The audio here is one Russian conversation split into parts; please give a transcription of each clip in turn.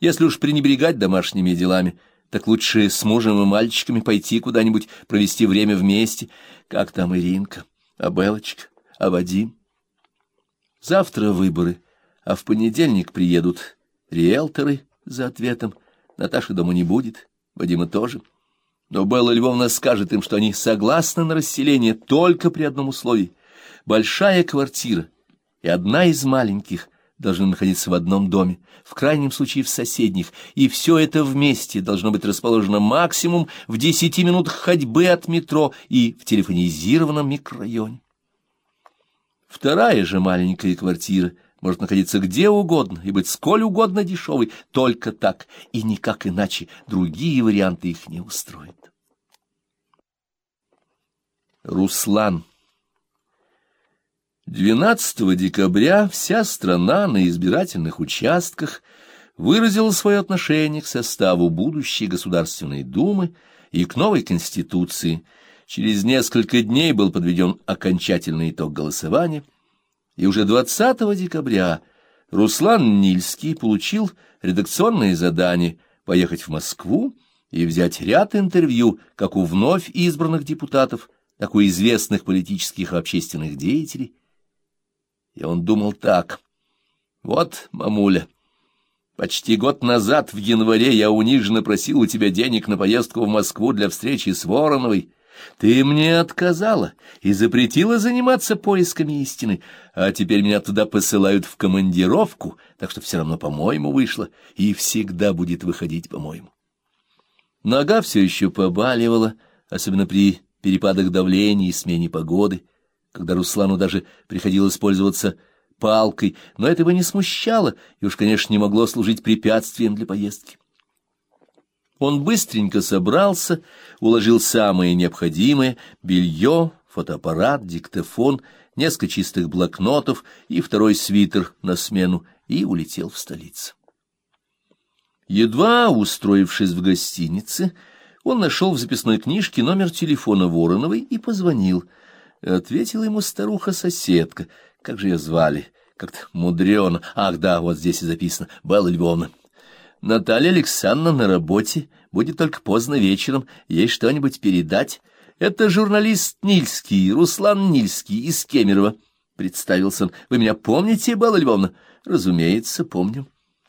Если уж пренебрегать домашними делами, так лучше с мужем и мальчиками пойти куда-нибудь провести время вместе. Как там Иринка, а Белочка, а Вадим? Завтра выборы, а в понедельник приедут риэлторы за ответом. Наташи дома не будет, Вадима тоже. Но Белла Львовна скажет им, что они согласны на расселение только при одном условии. Большая квартира и одна из маленьких должны находиться в одном доме, в крайнем случае в соседних, и все это вместе должно быть расположено максимум в десяти минутах ходьбы от метро и в телефонизированном микрорайоне. Вторая же маленькая квартира может находиться где угодно и быть сколь угодно дешевой, только так и никак иначе, другие варианты их не устроят. Руслан 12 декабря вся страна на избирательных участках выразила свое отношение к составу будущей Государственной Думы и к новой Конституции. Через несколько дней был подведен окончательный итог голосования, и уже 20 декабря Руслан Нильский получил редакционное задание поехать в Москву и взять ряд интервью как у вновь избранных депутатов, так и у известных политических и общественных деятелей, и он думал так. «Вот, мамуля, почти год назад, в январе, я униженно просил у тебя денег на поездку в Москву для встречи с Вороновой. Ты мне отказала и запретила заниматься поисками истины, а теперь меня туда посылают в командировку, так что все равно, по-моему, вышло, и всегда будет выходить, по-моему». Нога все еще побаливала, особенно при перепадах давления и смене погоды когда Руслану даже приходилось пользоваться палкой, но этого не смущало и уж, конечно, не могло служить препятствием для поездки. Он быстренько собрался, уложил самое необходимое — белье, фотоаппарат, диктофон, несколько чистых блокнотов и второй свитер на смену и улетел в столицу. Едва устроившись в гостинице, он нашел в записной книжке номер телефона Вороновой и позвонил — Ответила ему старуха-соседка. Как же ее звали? Как-то мудрено. Ах, да, вот здесь и записано. Белла Львовна. Наталья Александровна на работе. Будет только поздно вечером. Ей что-нибудь передать? Это журналист Нильский, Руслан Нильский из Кемерово. Представился он. Вы меня помните, Белла Львовна? Разумеется, помню.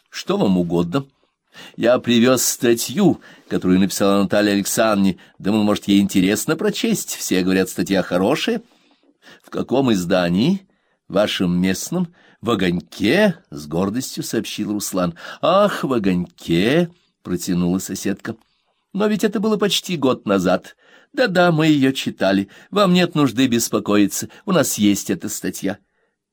Что вам угодно? — я привез статью, которую написала Наталья Александровне. Думал, может, ей интересно прочесть. Все говорят, статья хорошая. В каком издании? Вашем местном? В огоньке? С гордостью сообщил Руслан. Ах, в огоньке! Протянула соседка. Но ведь это было почти год назад. Да-да, мы ее читали. Вам нет нужды беспокоиться. У нас есть эта статья.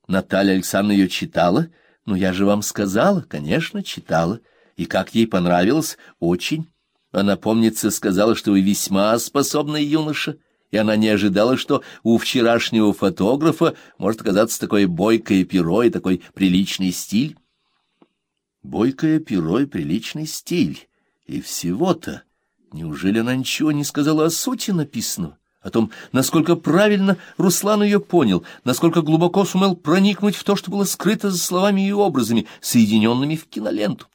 Наталья Александровна ее читала? Ну, я же вам сказала, конечно, читала и как ей понравилось, очень. Она, помнится, сказала, что вы весьма способный юноша, и она не ожидала, что у вчерашнего фотографа может оказаться такое бойкое перо и такой приличный стиль. Бойкое перо и приличный стиль. И всего-то. Неужели она ничего не сказала о сути написанного? О том, насколько правильно Руслан ее понял, насколько глубоко сумел проникнуть в то, что было скрыто за словами и образами, соединенными в киноленту.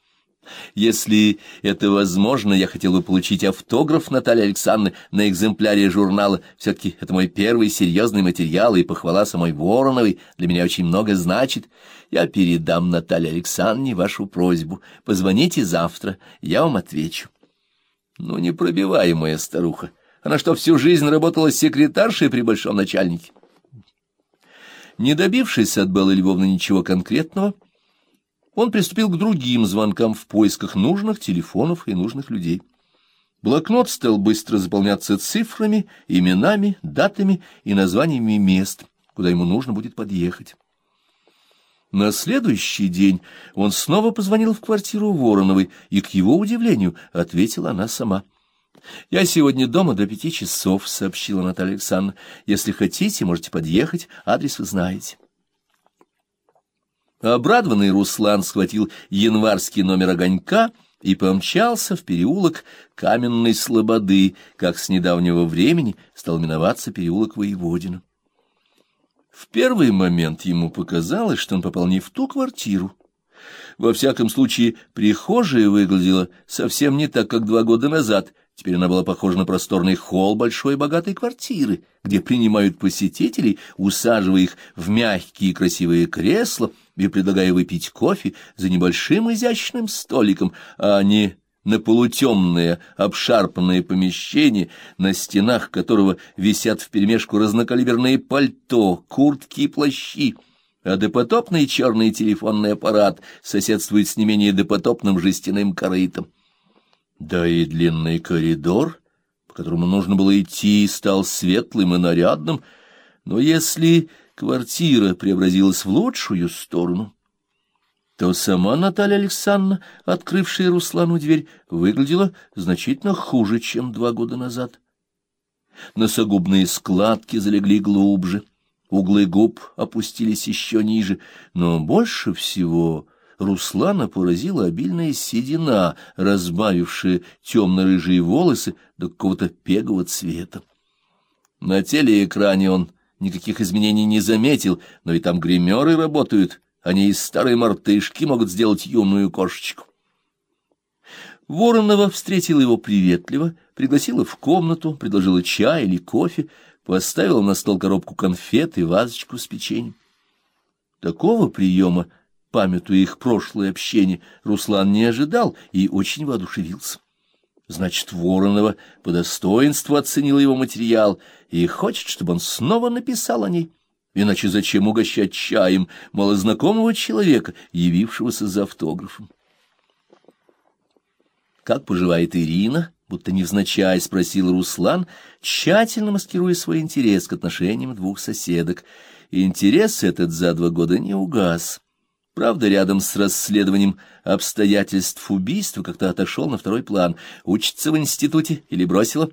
Если это возможно, я хотел бы получить автограф Натальи Александровны на экземпляре журнала. Все-таки это мой первый серьезный материал, и похвала самой Вороновой для меня очень много значит. Я передам Наталье Александровне вашу просьбу. Позвоните завтра, я вам отвечу. Ну, непробиваемая старуха. Она что, всю жизнь работала секретаршей при большом начальнике? Не добившись от Беллы Львовны ничего конкретного, он приступил к другим звонкам в поисках нужных телефонов и нужных людей. Блокнот стал быстро заполняться цифрами, именами, датами и названиями мест, куда ему нужно будет подъехать. На следующий день он снова позвонил в квартиру Вороновой, и, к его удивлению, ответила она сама. — Я сегодня дома до пяти часов, — сообщила Наталья Александровна. — Если хотите, можете подъехать, адрес вы знаете. — Обрадованный Руслан схватил январский номер огонька и помчался в переулок Каменной Слободы, как с недавнего времени стал миноваться переулок Воеводина. В первый момент ему показалось, что он попал не в ту квартиру. Во всяком случае, прихожая выглядела совсем не так, как два года назад. Теперь она была похожа на просторный холл большой богатой квартиры, где принимают посетителей, усаживая их в мягкие красивые кресла и предлагая выпить кофе за небольшим изящным столиком, а не на полутемное, обшарпанное помещение, на стенах которого висят вперемешку разнокалиберные пальто, куртки и плащи, а допотопный черный телефонный аппарат соседствует с не менее допотопным жестяным корытом. Да и длинный коридор, по которому нужно было идти, стал светлым и нарядным, но если квартира преобразилась в лучшую сторону, то сама Наталья Александровна, открывшая Руслану дверь, выглядела значительно хуже, чем два года назад. Носогубные складки залегли глубже, углы губ опустились еще ниже, но больше всего Руслана поразила обильная седина, разбавившая темно-рыжие волосы до какого-то пегового цвета. На телеэкране он никаких изменений не заметил, но и там гримеры работают, они из старой мартышки могут сделать юную кошечку. Воронова встретила его приветливо, пригласила в комнату, предложила чай или кофе, поставила на стол коробку конфет и вазочку с печеньем. Такого приема, памятуя их прошлое общение, Руслан не ожидал и очень воодушевился. Значит, Воронова по достоинству оценила его материал и хочет, чтобы он снова написал о ней. Иначе зачем угощать чаем малознакомого человека, явившегося за автографом? «Как поживает Ирина?» — будто невзначай спросил Руслан, тщательно маскируя свой интерес к отношениям двух соседок. Интерес этот за два года не угас. Правда, рядом с расследованием обстоятельств убийства как-то отошел на второй план. Учится в институте или бросила?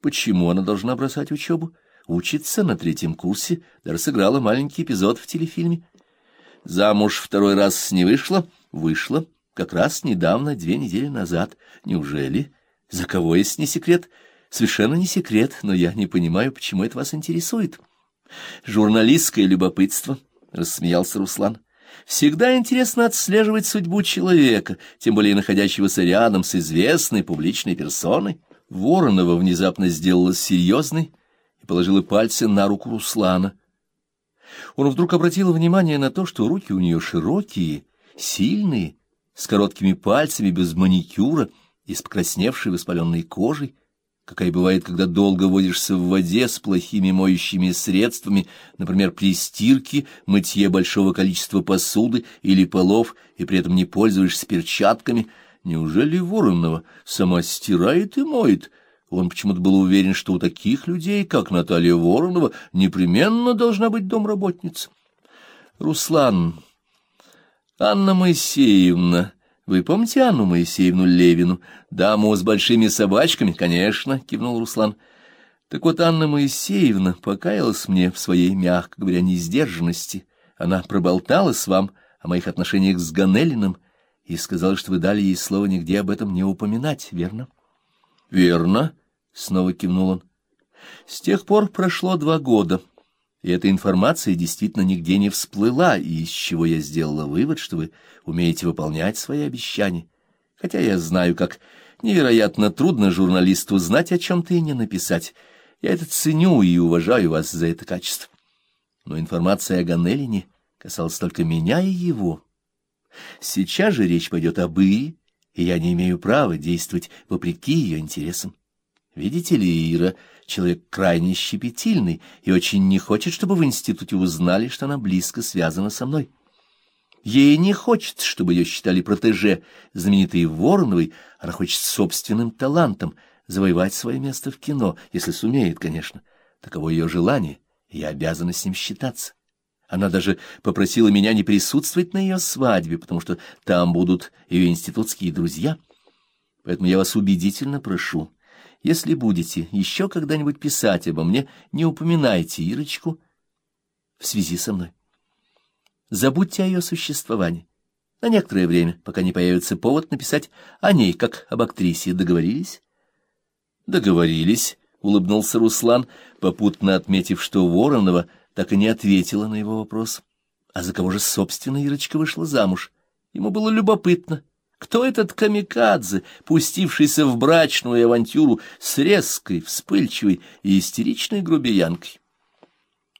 Почему она должна бросать учебу? Учится на третьем курсе, даже сыграла маленький эпизод в телефильме. Замуж второй раз не вышла? Вышла. Как раз недавно, две недели назад. Неужели? За кого, есть не секрет? Совершенно не секрет, но я не понимаю, почему это вас интересует. Журналистское любопытство, — рассмеялся Руслан. Всегда интересно отслеживать судьбу человека, тем более находящегося рядом с известной публичной персоной. Воронова внезапно сделалась серьезной и положила пальцы на руку Руслана. Он вдруг обратил внимание на то, что руки у нее широкие, сильные, с короткими пальцами, без маникюра и с покрасневшей воспаленной кожей, какая бывает, когда долго водишься в воде с плохими моющими средствами, например, при стирке, мытье большого количества посуды или полов, и при этом не пользуешься перчатками. Неужели Воронова сама стирает и моет? Он почему-то был уверен, что у таких людей, как Наталья Воронова, непременно должна быть домработница. Руслан Анна Моисеевна. Вы помните Анну Моисеевну Левину? Даму с большими собачками, конечно, кивнул Руслан. Так вот, Анна Моисеевна покаялась мне в своей, мягко говоря, несдержанности. Она проболталась вам о моих отношениях с Ганелиным и сказала, что вы дали ей слово нигде об этом не упоминать, верно? — Верно, — снова кивнул он. С тех пор прошло два года. — и эта информация действительно нигде не всплыла, и из чего я сделала вывод, что вы умеете выполнять свои обещания. Хотя я знаю, как невероятно трудно журналисту знать о чем-то и не написать. Я это ценю и уважаю вас за это качество. Но информация о Ганелине касалась только меня и его. Сейчас же речь пойдет об Ире, и я не имею права действовать вопреки ее интересам. Видите ли, Ира человек крайне щепетильный и очень не хочет, чтобы в институте узнали, что она близко связана со мной. Ей не хочется, чтобы ее считали протеже знаменитой Вороновой, она хочет собственным талантом завоевать свое место в кино, если сумеет, конечно. Таково ее желание, и я обязана с ним считаться. Она даже попросила меня не присутствовать на ее свадьбе, потому что там будут ее институтские друзья. Поэтому я вас убедительно прошу если будете еще когда-нибудь писать обо мне, не упоминайте Ирочку в связи со мной. Забудьте о ее существовании. На некоторое время, пока не появится повод написать о ней, как об актрисе. Договорились? Договорились, — улыбнулся Руслан, попутно отметив, что Воронова так и не ответила на его вопрос. А за кого же, собственно, Ирочка вышла замуж? Ему было любопытно, кто этот камикадзе, пустившийся в брачную авантюру с резкой, вспыльчивой и истеричной грубиянкой.